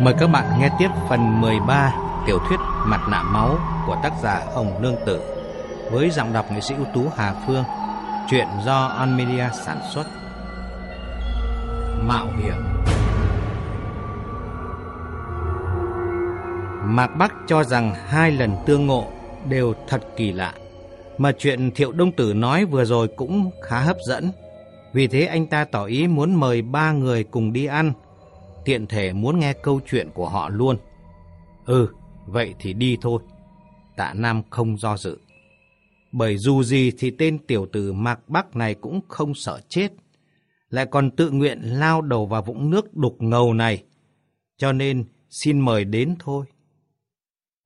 Mời các bạn nghe tiếp phần 13 tiểu thuyết Mặt nạ máu của tác giả Hồng Nương Tử với giọng đọc nghệ sĩ ưu tú Hà Phương, truyện do On Media sản xuất. Mạo hiểm Mạc Bắc cho rằng hai lần tương ngộ đều thật kỳ lạ, mà chuyện Thiệu Đông Tử nói vừa rồi cũng khá hấp dẫn. Vì thế anh ta tỏ ý muốn mời ba người cùng đi ăn, tiện thể muốn nghe câu chuyện của họ luôn. Ừ, vậy thì đi thôi. Tạ Nam không do dự. Bởi dù gì thì tên tiểu tử Mạc Bắc này cũng không sợ chết. Lại còn tự nguyện lao đầu vào vũng nước đục ngầu này. Cho nên xin mời đến thôi.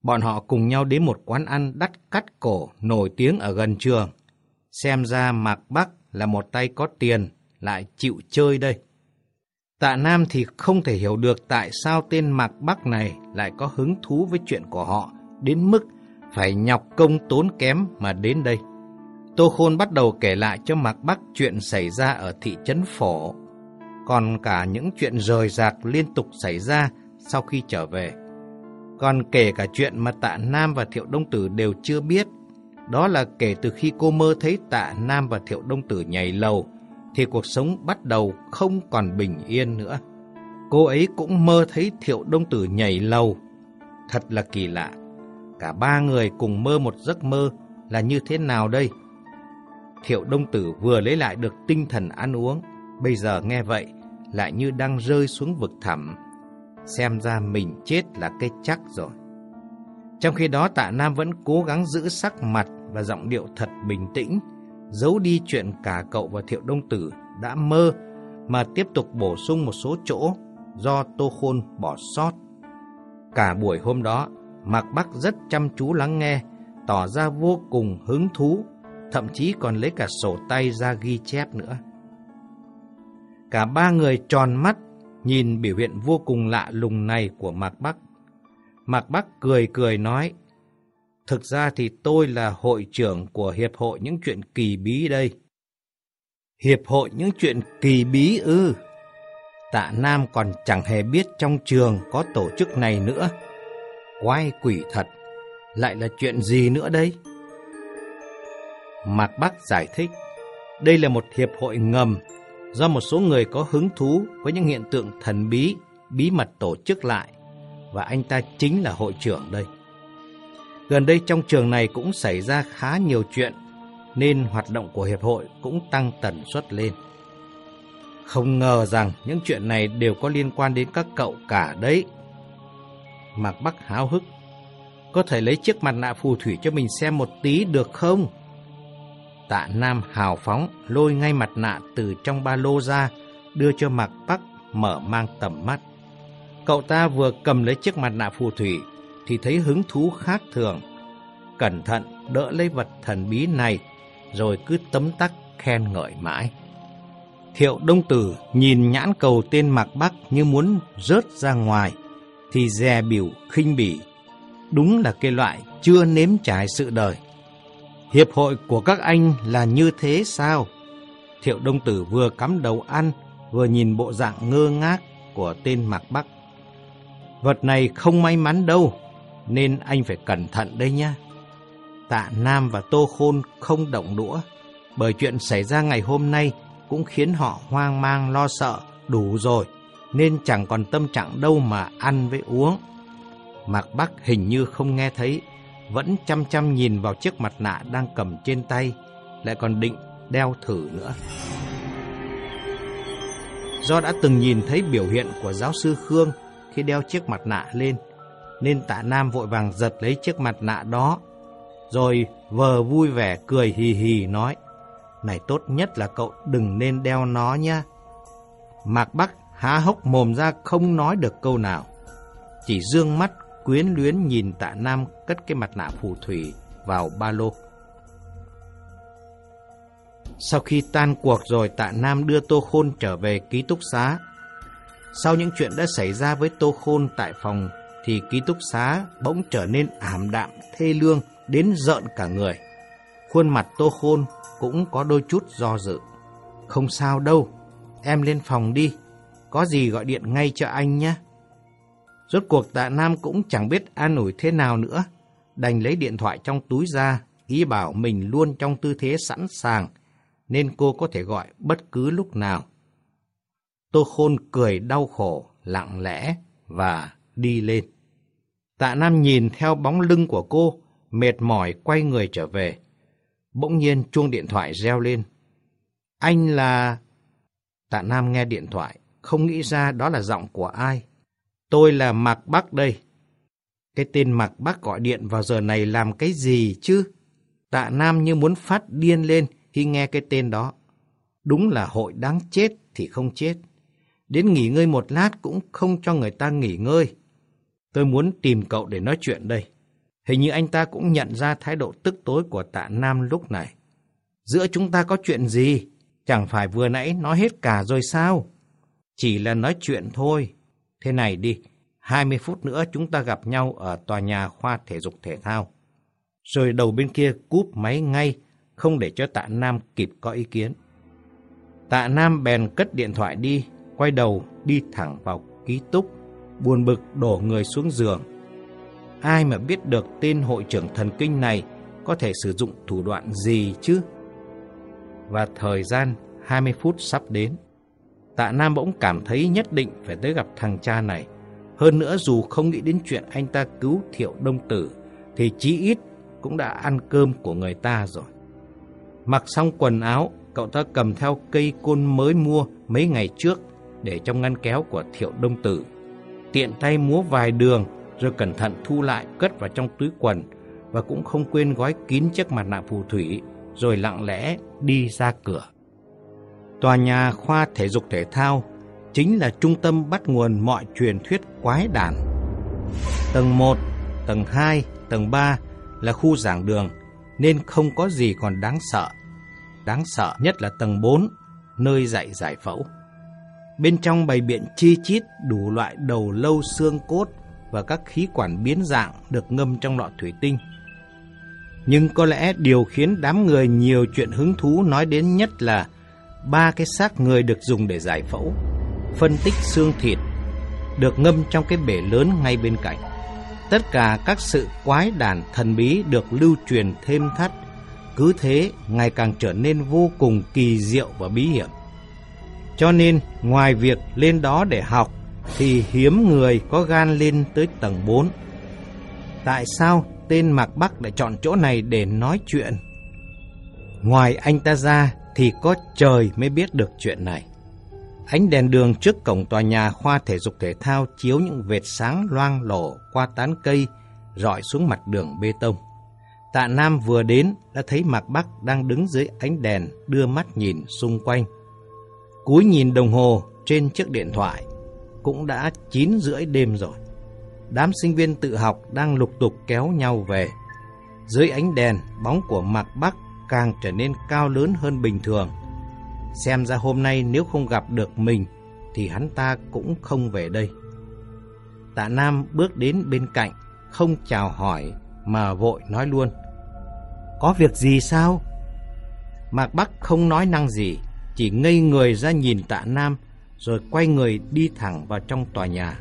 Bọn họ cùng nhau đến một quán ăn đắt cắt cổ nổi tiếng ở gần trường. Xem ra Mạc Bắc là một tay có tiền, lại chịu chơi đây. Tạ Nam thì không thể hiểu được tại sao tên Mạc Bắc này lại có hứng thú với chuyện của họ, đến mức phải nhọc công tốn kém mà đến đây. Tô Khôn bắt đầu kể lại cho Mạc Bắc chuyện xảy ra ở thị trấn Phổ, còn cả những chuyện rời rạc liên tục xảy ra sau khi trở về. Còn kể cả chuyện mà Tạ Nam và Thiệu Đông Tử đều chưa biết, đó là kể từ khi cô mơ thấy Tạ Nam và Thiệu Đông Tử nhảy lầu, thì cuộc sống bắt đầu không còn bình yên nữa. Cô ấy cũng mơ thấy Thiệu Đông Tử nhảy lầu. Thật là kỳ lạ. Cả ba người cùng mơ một giấc mơ là như thế nào đây? Thiệu Đông Tử vừa lấy lại được tinh thần ăn uống, bây giờ nghe vậy lại như đang rơi xuống vực thẳm. Xem ra mình chết là cái chắc rồi. Trong khi đó tạ Nam vẫn cố gắng giữ sắc mặt và giọng điệu thật bình tĩnh, giấu đi chuyện cả cậu và Thiệu Đông Tử đã mơ mà tiếp tục bổ sung một số chỗ do Tô Khôn bỏ sót. Cả buổi hôm đó, Mạc Bắc rất chăm chú lắng nghe, tỏ ra vô cùng hứng thú, thậm chí còn lấy cả sổ tay ra ghi chép nữa. Cả ba người tròn mắt, nhìn biểu hiện vô cùng lạ lùng này của Mạc Bắc. Mạc Bắc cười cười nói, Thực ra thì tôi là hội trưởng của Hiệp hội những chuyện kỳ bí đây. Hiệp hội những chuyện kỳ bí ư. Tạ Nam còn chẳng hề biết trong trường có tổ chức này nữa. Quái quỷ thật, lại là chuyện gì nữa đây? Mạc Bắc giải thích, đây là một hiệp hội ngầm do một số người có hứng thú với những hiện tượng thần bí, bí mật tổ chức lại, và anh ta chính là hội trưởng đây. Gần đây trong trường này cũng xảy ra khá nhiều chuyện, nên hoạt động của hiệp hội cũng tăng tần suất lên. Không ngờ rằng những chuyện này đều có liên quan đến các cậu cả đấy. Mạc Bắc háo hức. Có thể lấy chiếc mặt nạ phù thủy cho mình xem một tí được không? Tạ Nam hào phóng lôi ngay mặt nạ từ trong ba lô ra, đưa cho Mạc Bắc mở mang tầm mắt. Cậu ta vừa cầm lấy chiếc mặt nạ phù thủy, thì thấy hứng thú khác thường. Cẩn thận đỡ lấy vật thần bí này, rồi cứ tấm tắc khen ngợi mãi. Thiệu Đông Tử nhìn nhãn cầu tên Mạc Bắc như muốn rớt ra ngoài, thì dè biểu khinh bỉ. Đúng là cái loại chưa nếm trải sự đời. Hiệp hội của các anh là như thế sao? Thiệu Đông Tử vừa cắm đầu ăn, vừa nhìn bộ dạng ngơ ngác của tên Mạc Bắc. Vật này không may mắn đâu, nên anh phải cẩn thận đây nha. Tạ Nam và Tô Khôn không động đũa, bởi chuyện xảy ra ngày hôm nay cũng khiến họ hoang mang lo sợ đủ rồi, nên chẳng còn tâm trạng đâu mà ăn với uống. Mạc Bắc hình như không nghe thấy, vẫn chăm chăm nhìn vào chiếc mặt nạ đang cầm trên tay, lại còn định đeo thử nữa. Do đã từng nhìn thấy biểu hiện của giáo sư Khương khi đeo chiếc mặt nạ lên, nên tạ Nam vội vàng giật lấy chiếc mặt nạ đó, rồi vờ vui vẻ cười hì hì nói, Này tốt nhất là cậu đừng nên đeo nó nha. Mạc Bắc há hốc mồm ra không nói được câu nào, chỉ dương mắt quyến luyến nhìn tạ Nam cất cái mặt nạ phù thủy vào ba lô. Sau khi tan cuộc rồi tạ Nam đưa Tô Khôn trở về ký túc xá. Sau những chuyện đã xảy ra với Tô Khôn tại phòng thì ký túc xá bỗng trở nên ảm đạm, thê lương, đến giận cả người. Khuôn mặt Tô Khôn cũng có đôi chút do dự. Không sao đâu, em lên phòng đi, có gì gọi điện ngay cho anh nhé. Rốt cuộc tạ Nam cũng chẳng biết an ủi thế nào nữa. Đành lấy điện thoại trong túi ra, ý bảo mình luôn trong tư thế sẵn sàng, nên cô có thể gọi bất cứ lúc nào. Tô Khôn cười đau khổ, lặng lẽ và đi lên. Tạ Nam nhìn theo bóng lưng của cô, mệt mỏi quay người trở về. Bỗng nhiên chuông điện thoại reo lên. Anh là... Tạ Nam nghe điện thoại, không nghĩ ra đó là giọng của ai. Tôi là Mạc Bắc đây. Cái tên Mạc Bắc gọi điện vào giờ này làm cái gì chứ? Tạ Nam như muốn phát điên lên khi nghe cái tên đó. Đúng là hội đáng chết thì không chết. Đến nghỉ ngơi một lát cũng không cho người ta nghỉ ngơi. Tôi muốn tìm cậu để nói chuyện đây. Hình như anh ta cũng nhận ra thái độ tức tối của tạ Nam lúc này. Giữa chúng ta có chuyện gì? Chẳng phải vừa nãy nói hết cả rồi sao? Chỉ là nói chuyện thôi. Thế này đi, 20 phút nữa chúng ta gặp nhau ở tòa nhà khoa thể dục thể thao. Rồi đầu bên kia cúp máy ngay, không để cho tạ Nam kịp có ý kiến. Tạ Nam bèn cất điện thoại đi, quay đầu đi thẳng vào ký túc, buồn bực đổ người xuống giường. Ai mà biết được tên hội trưởng thần kinh này có thể sử dụng thủ đoạn gì chứ? Và thời gian 20 phút sắp đến. Tạ Nam bỗng cảm thấy nhất định phải tới gặp thằng cha này. Hơn nữa dù không nghĩ đến chuyện anh ta cứu thiệu đông tử, thì chí ít cũng đã ăn cơm của người ta rồi. Mặc xong quần áo, cậu ta cầm theo cây côn mới mua mấy ngày trước để trong ngăn kéo của thiệu đông tử. Tiện tay múa vài đường rồi cẩn thận thu lại cất vào trong túi quần và cũng không quên gói kín chiếc mặt nạ phù thủy rồi lặng lẽ đi ra cửa. Tòa nhà khoa thể dục thể thao chính là trung tâm bắt nguồn mọi truyền thuyết quái đản. Tầng 1, tầng 2, tầng 3 là khu giảng đường nên không có gì còn đáng sợ. Đáng sợ nhất là tầng 4, nơi dạy giải phẫu. Bên trong bày biện chi chít đủ loại đầu lâu xương cốt và các khí quản biến dạng được ngâm trong lọ thủy tinh. Nhưng có lẽ điều khiến đám người nhiều chuyện hứng thú nói đến nhất là ba cái xác người được dùng để giải phẫu, phân tích xương thịt, được ngâm trong cái bể lớn ngay bên cạnh. Tất cả các sự quái đản thần bí được lưu truyền thêm thắt, cứ thế ngày càng trở nên vô cùng kỳ diệu và bí hiểm. Cho nên, ngoài việc lên đó để học, thì hiếm người có gan lên tới tầng 4. Tại sao tên Mạc Bắc lại chọn chỗ này để nói chuyện? Ngoài anh ta ra thì có trời mới biết được chuyện này. Ánh đèn đường trước cổng tòa nhà khoa thể dục thể thao chiếu những vệt sáng loang lổ qua tán cây, rọi xuống mặt đường bê tông. Tạ Nam vừa đến đã thấy Mạc Bắc đang đứng dưới ánh đèn đưa mắt nhìn xung quanh. Cúi nhìn đồng hồ trên chiếc điện thoại, cũng đã 9 rưỡi đêm rồi. Đám sinh viên tự học đang lục tục kéo nhau về. Dưới ánh đèn, bóng của Mạc Bắc càng trở nên cao lớn hơn bình thường. Xem ra hôm nay nếu không gặp được mình thì hắn ta cũng không về đây. Tạ Nam bước đến bên cạnh, không chào hỏi mà vội nói luôn. Có việc gì sao? Mạc Bắc không nói năng gì, chỉ ngây người ra nhìn tạ Nam rồi quay người đi thẳng vào trong tòa nhà.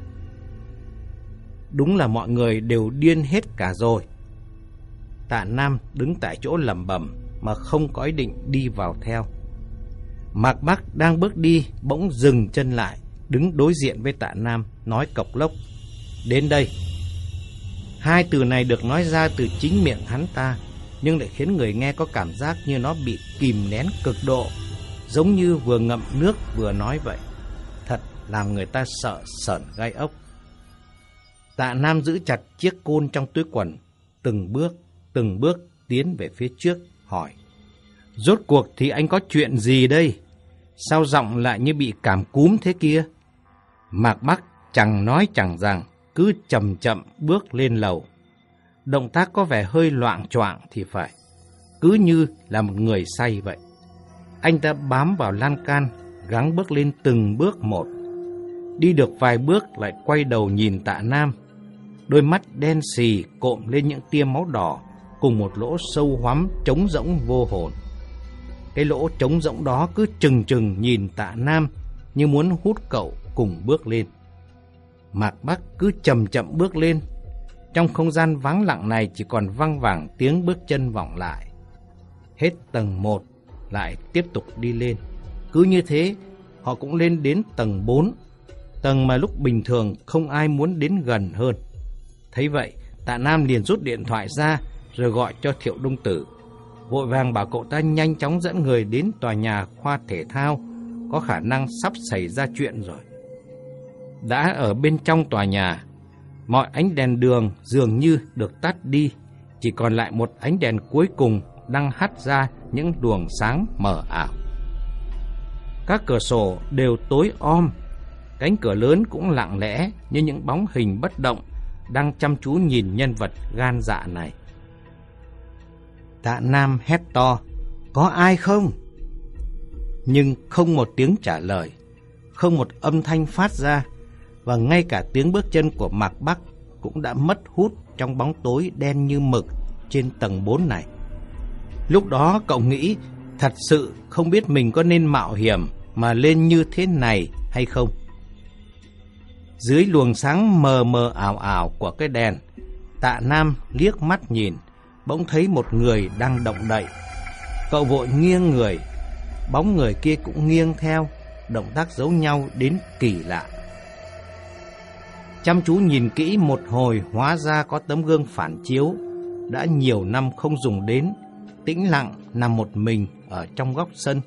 Đúng là mọi người đều điên hết cả rồi. Tạ Nam đứng tại chỗ lẩm bẩm mà không có ý định đi vào theo. Mạc Bắc đang bước đi bỗng dừng chân lại, đứng đối diện với Tạ Nam, nói cộc lốc. Đến đây. Hai từ này được nói ra từ chính miệng hắn ta, nhưng lại khiến người nghe có cảm giác như nó bị kìm nén cực độ, giống như vừa ngậm nước vừa nói vậy. Thật làm người ta sợ sởn gai ốc. Tạ Nam giữ chặt chiếc côn trong túi quần, từng bước, từng bước tiến về phía trước, hỏi. Rốt cuộc thì anh có chuyện gì đây? Sao giọng lại như bị cảm cúm thế kia? Mạc Bắc chẳng nói chẳng rằng, cứ chậm chậm bước lên lầu. Động tác có vẻ hơi loạn choạng thì phải, cứ như là một người say vậy. Anh ta bám vào lan can, gắng bước lên từng bước một. Đi được vài bước lại quay đầu nhìn tạ Nam. Đôi mắt đen xì cộm lên những tia máu đỏ cùng một lỗ sâu hoắm trống rỗng vô hồn. Cái lỗ trống rỗng đó cứ chừng chừng nhìn tạ Nam như muốn hút cậu cùng bước lên. Mạc Bắc cứ chậm chậm bước lên. Trong không gian vắng lặng này chỉ còn văng vẳng tiếng bước chân vọng lại. Hết tầng 1, lại tiếp tục đi lên. Cứ như thế, họ cũng lên đến tầng 4, tầng mà lúc bình thường không ai muốn đến gần hơn. Thấy vậy, tạ Nam liền rút điện thoại ra rồi gọi cho Thiệu Đông Tử. Vội vàng bảo cậu ta nhanh chóng dẫn người đến tòa nhà khoa thể thao, có khả năng sắp xảy ra chuyện rồi. Đã ở bên trong tòa nhà, mọi ánh đèn đường dường như được tắt đi, chỉ còn lại một ánh đèn cuối cùng đang hắt ra những luồng sáng mờ ảo. Các cửa sổ đều tối om, cánh cửa lớn cũng lặng lẽ như những bóng hình bất động đang chăm chú nhìn nhân vật gan dạ này. Tạ Nam hét to, có ai không? Nhưng không một tiếng trả lời, không một âm thanh phát ra, và ngay cả tiếng bước chân của Mạc Bắc cũng đã mất hút trong bóng tối đen như mực trên tầng 4 này. Lúc đó cậu nghĩ thật sự không biết mình có nên mạo hiểm mà lên như thế này hay không. Dưới luồng sáng mờ mờ ảo ảo của cái đèn, tạ Nam liếc mắt nhìn, bỗng thấy một người đang động đậy. Cậu vội nghiêng người, bóng người kia cũng nghiêng theo, động tác giống nhau đến kỳ lạ. Chăm chú nhìn kỹ một hồi hóa ra có tấm gương phản chiếu, đã nhiều năm không dùng đến, tĩnh lặng nằm một mình ở trong góc sân.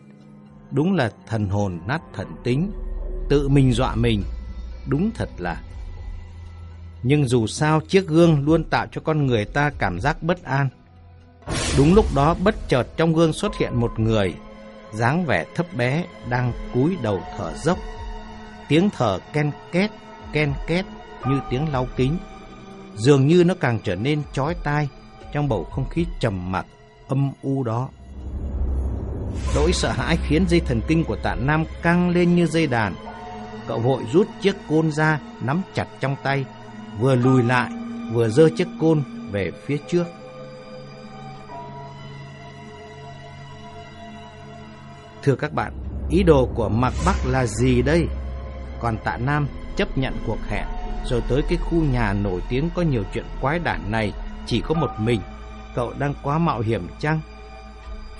Đúng là thần hồn nát thần tính, tự mình dọa mình, đúng thật là. Nhưng dù sao chiếc gương luôn tạo cho con người ta cảm giác bất an. Đúng lúc đó bất chợt trong gương xuất hiện một người, dáng vẻ thấp bé đang cúi đầu thở dốc. Tiếng thở ken két, ken két như tiếng lau kính. Dường như nó càng trở nên chói tai trong bầu không khí trầm mặc, âm u đó. Nỗi sợ hãi khiến dây thần kinh của tạ Nam căng lên như dây đàn. Cậu vội rút chiếc côn ra, nắm chặt trong tay, vừa lùi lại, vừa dơ chiếc côn về phía trước. Thưa các bạn, ý đồ của Mạc Bắc là gì đây? Còn tạ Nam chấp nhận cuộc hẹn rồi tới cái khu nhà nổi tiếng có nhiều chuyện quái đản này chỉ có một mình. Cậu đang quá mạo hiểm chăng?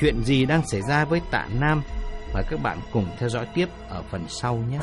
Chuyện gì đang xảy ra với tạ Nam? Mời các bạn cùng theo dõi tiếp ở phần sau nhé.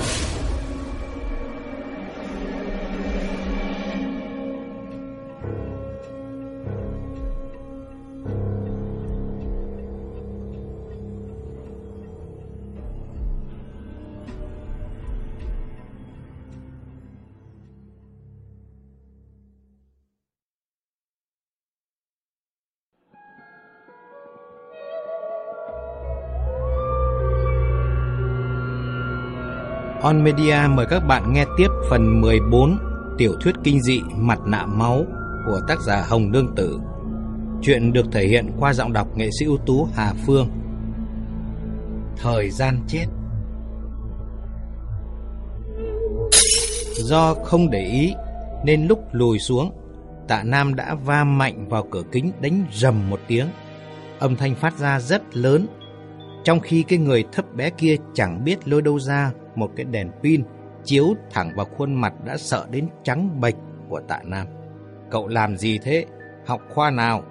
On Media mời các bạn nghe tiếp phần 14 tiểu thuyết kinh dị Mặt nạ máu của tác giả Hồng Đương Tử. Chuyện được thể hiện qua giọng đọc nghệ sĩ ưu tú Hà Phương. Thời gian chết Do không để ý nên lúc lùi xuống, tạ Nam đã va mạnh vào cửa kính đánh rầm một tiếng. Âm thanh phát ra rất lớn, trong khi cái người thấp bé kia chẳng biết lôi đâu ra một cái đèn pin chiếu thẳng vào khuôn mặt đã sợ đến trắng bệch của tạ Nam. Cậu làm gì thế? Học khoa nào?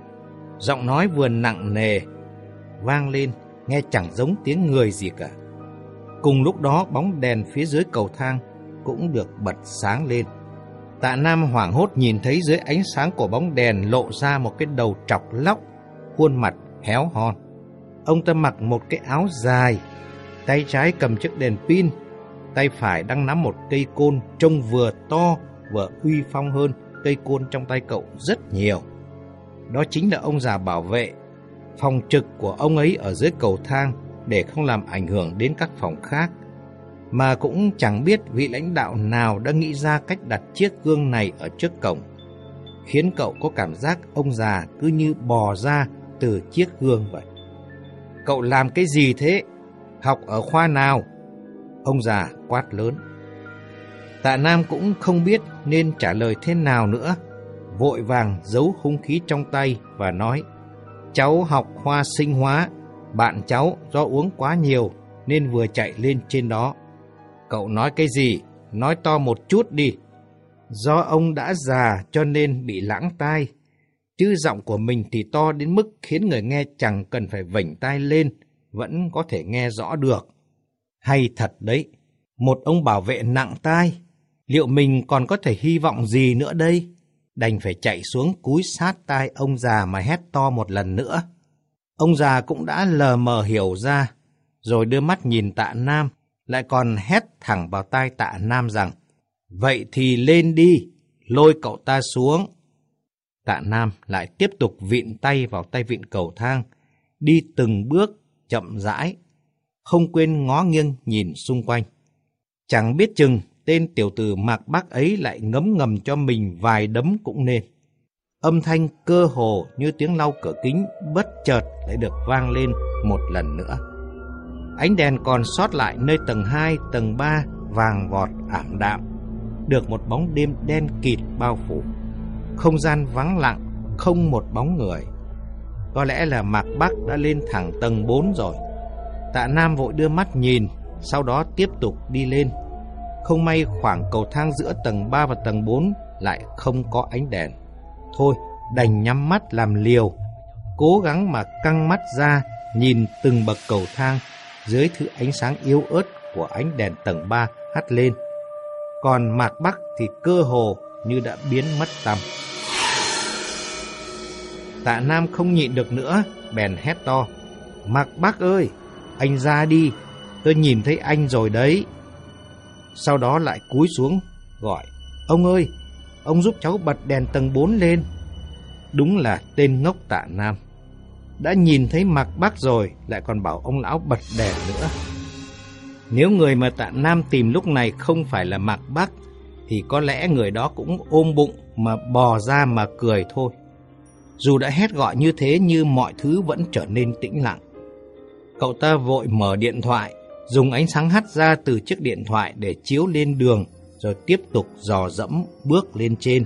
Giọng nói vừa nặng nề, vang lên, nghe chẳng giống tiếng người gì cả. Cùng lúc đó bóng đèn phía dưới cầu thang cũng được bật sáng lên. Tạ Nam hoảng hốt nhìn thấy dưới ánh sáng của bóng đèn lộ ra một cái đầu trọc lóc, khuôn mặt héo hon. Ông ta mặc một cái áo dài, tay trái cầm chiếc đèn pin tay phải đang nắm một cây côn trông vừa to vừa uy phong hơn cây côn trong tay cậu rất nhiều. Đó chính là ông già bảo vệ, phòng trực của ông ấy ở dưới cầu thang để không làm ảnh hưởng đến các phòng khác. Mà cũng chẳng biết vị lãnh đạo nào đã nghĩ ra cách đặt chiếc gương này ở trước cổng, khiến cậu có cảm giác ông già cứ như bò ra từ chiếc gương vậy. Cậu làm cái gì thế? Học ở khoa nào? Ông già quát lớn. Tạ Nam cũng không biết nên trả lời thế nào nữa. Vội vàng giấu hung khí trong tay và nói Cháu học khoa sinh hóa, bạn cháu do uống quá nhiều nên vừa chạy lên trên đó. Cậu nói cái gì? Nói to một chút đi. Do ông đã già cho nên bị lãng tai, chứ giọng của mình thì to đến mức khiến người nghe chẳng cần phải vảnh tai lên, vẫn có thể nghe rõ được. Hay thật đấy, một ông bảo vệ nặng tai, liệu mình còn có thể hy vọng gì nữa đây? Đành phải chạy xuống cúi sát tai ông già mà hét to một lần nữa. Ông già cũng đã lờ mờ hiểu ra, rồi đưa mắt nhìn tạ Nam, lại còn hét thẳng vào tai tạ Nam rằng, Vậy thì lên đi, lôi cậu ta xuống. Tạ Nam lại tiếp tục vịn tay vào tay vịn cầu thang, đi từng bước chậm rãi, không quên ngó nghiêng nhìn xung quanh. Chẳng biết chừng tên tiểu tử Mạc Bác ấy lại ngấm ngầm cho mình vài đấm cũng nên. Âm thanh cơ hồ như tiếng lau cửa kính bất chợt lại được vang lên một lần nữa. Ánh đèn còn sót lại nơi tầng 2, tầng 3 vàng vọt ảm đạm, được một bóng đêm đen kịt bao phủ. Không gian vắng lặng, không một bóng người. Có lẽ là Mạc Bắc đã lên thẳng tầng 4 rồi. Tạ Nam vội đưa mắt nhìn, sau đó tiếp tục đi lên. Không may khoảng cầu thang giữa tầng 3 và tầng 4 lại không có ánh đèn. Thôi, đành nhắm mắt làm liều, cố gắng mà căng mắt ra nhìn từng bậc cầu thang dưới thứ ánh sáng yếu ớt của ánh đèn tầng 3 hắt lên. Còn Mạc Bắc thì cơ hồ như đã biến mất tầm. Tạ Nam không nhịn được nữa, bèn hét to. Mạc Bắc ơi, anh ra đi, tôi nhìn thấy anh rồi đấy. Sau đó lại cúi xuống, gọi. Ông ơi, ông giúp cháu bật đèn tầng 4 lên. Đúng là tên ngốc tạ Nam. Đã nhìn thấy mặt Bắc rồi, lại còn bảo ông lão bật đèn nữa. Nếu người mà tạ Nam tìm lúc này không phải là Mạc Bắc, thì có lẽ người đó cũng ôm bụng mà bò ra mà cười thôi. Dù đã hét gọi như thế như mọi thứ vẫn trở nên tĩnh lặng. Cậu ta vội mở điện thoại, dùng ánh sáng hắt ra từ chiếc điện thoại để chiếu lên đường, rồi tiếp tục dò dẫm bước lên trên.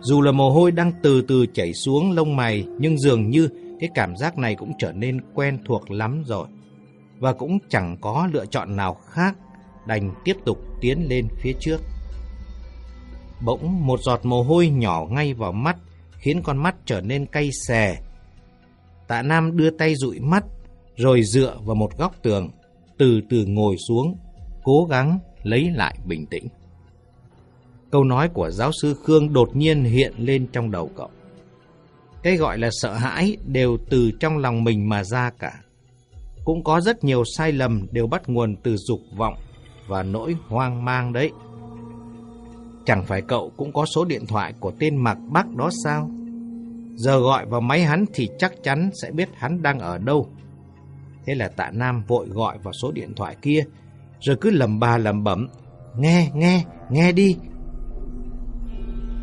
Dù là mồ hôi đang từ từ chảy xuống lông mày, nhưng dường như cái cảm giác này cũng trở nên quen thuộc lắm rồi. Và cũng chẳng có lựa chọn nào khác, đành tiếp tục tiến lên phía trước. Bỗng một giọt mồ hôi nhỏ ngay vào mắt, khiến con mắt trở nên cay xè. Tạ Nam đưa tay dụi mắt, rồi dựa vào một góc tường, từ từ ngồi xuống, cố gắng lấy lại bình tĩnh. Câu nói của giáo sư Khương đột nhiên hiện lên trong đầu cậu. Cái gọi là sợ hãi đều từ trong lòng mình mà ra cả. Cũng có rất nhiều sai lầm đều bắt nguồn từ dục vọng và nỗi hoang mang đấy. Chẳng phải cậu cũng có số điện thoại của tên Mạc Bắc đó sao? Giờ gọi vào máy hắn thì chắc chắn sẽ biết hắn đang ở đâu. Thế là tạ Nam vội gọi vào số điện thoại kia, rồi cứ lầm bà lầm bẩm, nghe, nghe, nghe đi.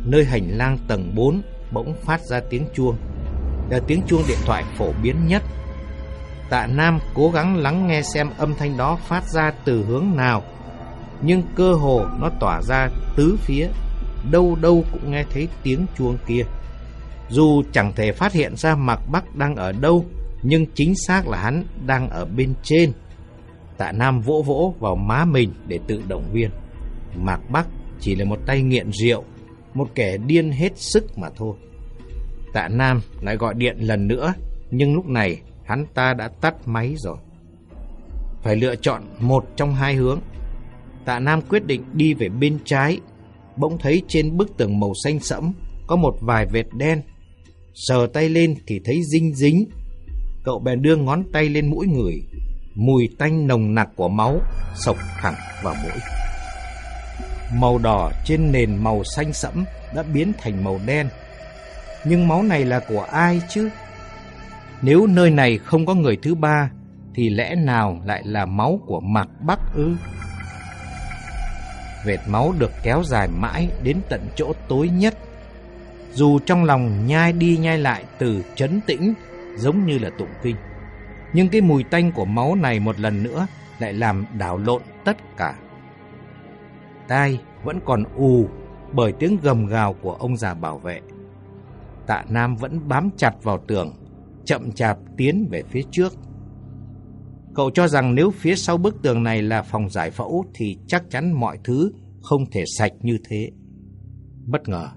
Nơi hành lang tầng 4 bỗng phát ra tiếng chuông. Là tiếng chuông điện thoại phổ biến nhất. Tạ Nam cố gắng lắng nghe xem âm thanh đó phát ra từ hướng nào, nhưng cơ hồ nó tỏa ra tứ phía, đâu đâu cũng nghe thấy tiếng chuông kia. Dù chẳng thể phát hiện ra Mạc Bắc đang ở đâu, nhưng chính xác là hắn đang ở bên trên. Tạ Nam vỗ vỗ vào má mình để tự động viên. Mạc Bắc chỉ là một tay nghiện rượu, một kẻ điên hết sức mà thôi. Tạ Nam lại gọi điện lần nữa, nhưng lúc này hắn ta đã tắt máy rồi. Phải lựa chọn một trong hai hướng. Tạ Nam quyết định đi về bên trái, bỗng thấy trên bức tường màu xanh sẫm có một vài vệt đen. Sờ tay lên thì thấy dinh dính. Cậu bèn đưa ngón tay lên mũi người, mùi tanh nồng nặc của máu sộc thẳng vào mũi. Màu đỏ trên nền màu xanh sẫm đã biến thành màu đen. Nhưng máu này là của ai chứ? Nếu nơi này không có người thứ ba, thì lẽ nào lại là máu của Mạc Bắc ư? Vệt máu được kéo dài mãi đến tận chỗ tối nhất. Dù trong lòng nhai đi nhai lại từ chấn tĩnh giống như là tụng kinh. Nhưng cái mùi tanh của máu này một lần nữa lại làm đảo lộn tất cả. Tai vẫn còn ù bởi tiếng gầm gào của ông già bảo vệ. Tạ Nam vẫn bám chặt vào tường, chậm chạp tiến về phía trước. Cậu cho rằng nếu phía sau bức tường này là phòng giải phẫu thì chắc chắn mọi thứ không thể sạch như thế. Bất ngờ,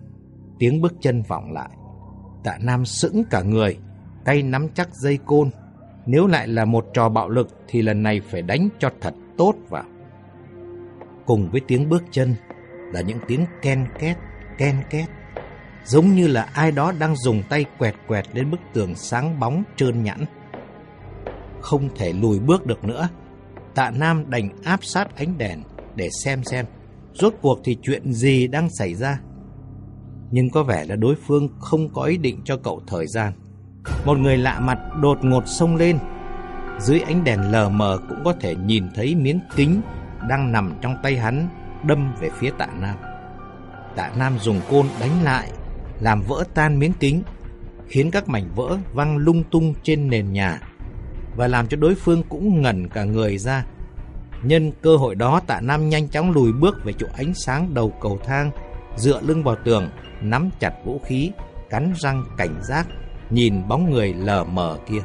tiếng bước chân vọng lại. Tạ Nam sững cả người, tay nắm chắc dây côn. Nếu lại là một trò bạo lực thì lần này phải đánh cho thật tốt vào. Cùng với tiếng bước chân là những tiếng ken két, ken két. Giống như là ai đó đang dùng tay quẹt quẹt lên bức tường sáng bóng trơn nhẵn. Không thể lùi bước được nữa. Tạ Nam đành áp sát ánh đèn để xem xem rốt cuộc thì chuyện gì đang xảy ra. Nhưng có vẻ là đối phương không có ý định cho cậu thời gian. Một người lạ mặt đột ngột xông lên. Dưới ánh đèn lờ mờ cũng có thể nhìn thấy miếng kính đang nằm trong tay hắn đâm về phía tạ Nam. Tạ Nam dùng côn đánh lại, làm vỡ tan miếng kính, khiến các mảnh vỡ văng lung tung trên nền nhà và làm cho đối phương cũng ngẩn cả người ra. Nhân cơ hội đó tạ Nam nhanh chóng lùi bước về chỗ ánh sáng đầu cầu thang, dựa lưng vào tường, nắm chặt vũ khí, cắn răng cảnh giác, nhìn bóng người lờ mờ kia.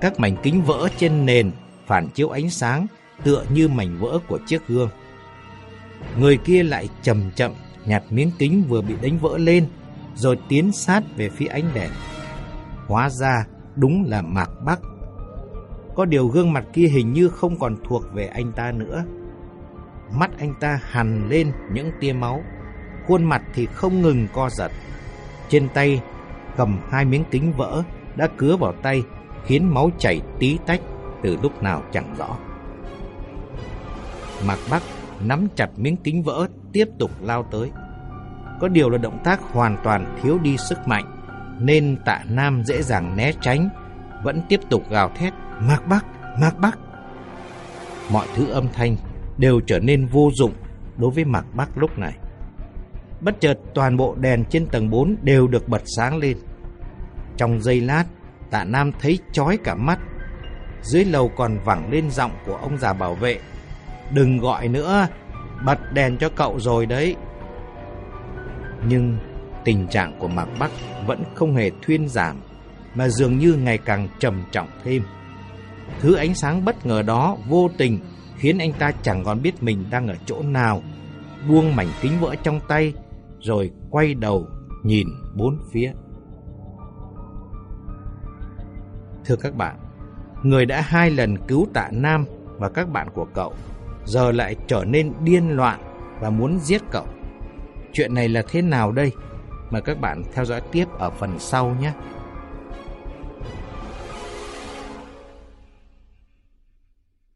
Các mảnh kính vỡ trên nền phản chiếu ánh sáng tựa như mảnh vỡ của chiếc gương. Người kia lại chậm chậm nhặt miếng kính vừa bị đánh vỡ lên, rồi tiến sát về phía ánh đèn. Hóa ra đúng là Mạc Bắc. Có điều gương mặt kia hình như không còn thuộc về anh ta nữa. Mắt anh ta hằn lên những tia máu, khuôn mặt thì không ngừng co giật. Trên tay cầm hai miếng kính vỡ đã cứa vào tay, khiến máu chảy tí tách từ lúc nào chẳng rõ. Mạc Bắc nắm chặt miếng kính vỡ tiếp tục lao tới. Có điều là động tác hoàn toàn thiếu đi sức mạnh, nên tạ Nam dễ dàng né tránh, vẫn tiếp tục gào thét, Mạc Bắc, Mạc Bắc. Mọi thứ âm thanh đều trở nên vô dụng đối với Mạc Bắc lúc này. Bất chợt toàn bộ đèn trên tầng 4 đều được bật sáng lên. Trong giây lát, tạ Nam thấy chói cả mắt. Dưới lầu còn vẳng lên giọng của ông già bảo vệ. Đừng gọi nữa, bật đèn cho cậu rồi đấy. Nhưng tình trạng của Mạc Bắc vẫn không hề thuyên giảm, mà dường như ngày càng trầm trọng thêm. Thứ ánh sáng bất ngờ đó vô tình khiến anh ta chẳng còn biết mình đang ở chỗ nào. Buông mảnh kính vỡ trong tay, rồi quay đầu nhìn bốn phía. Thưa các bạn, người đã hai lần cứu tạ Nam và các bạn của cậu, giờ lại trở nên điên loạn và muốn giết cậu. Chuyện này là thế nào đây? Mời các bạn theo dõi tiếp ở phần sau nhé.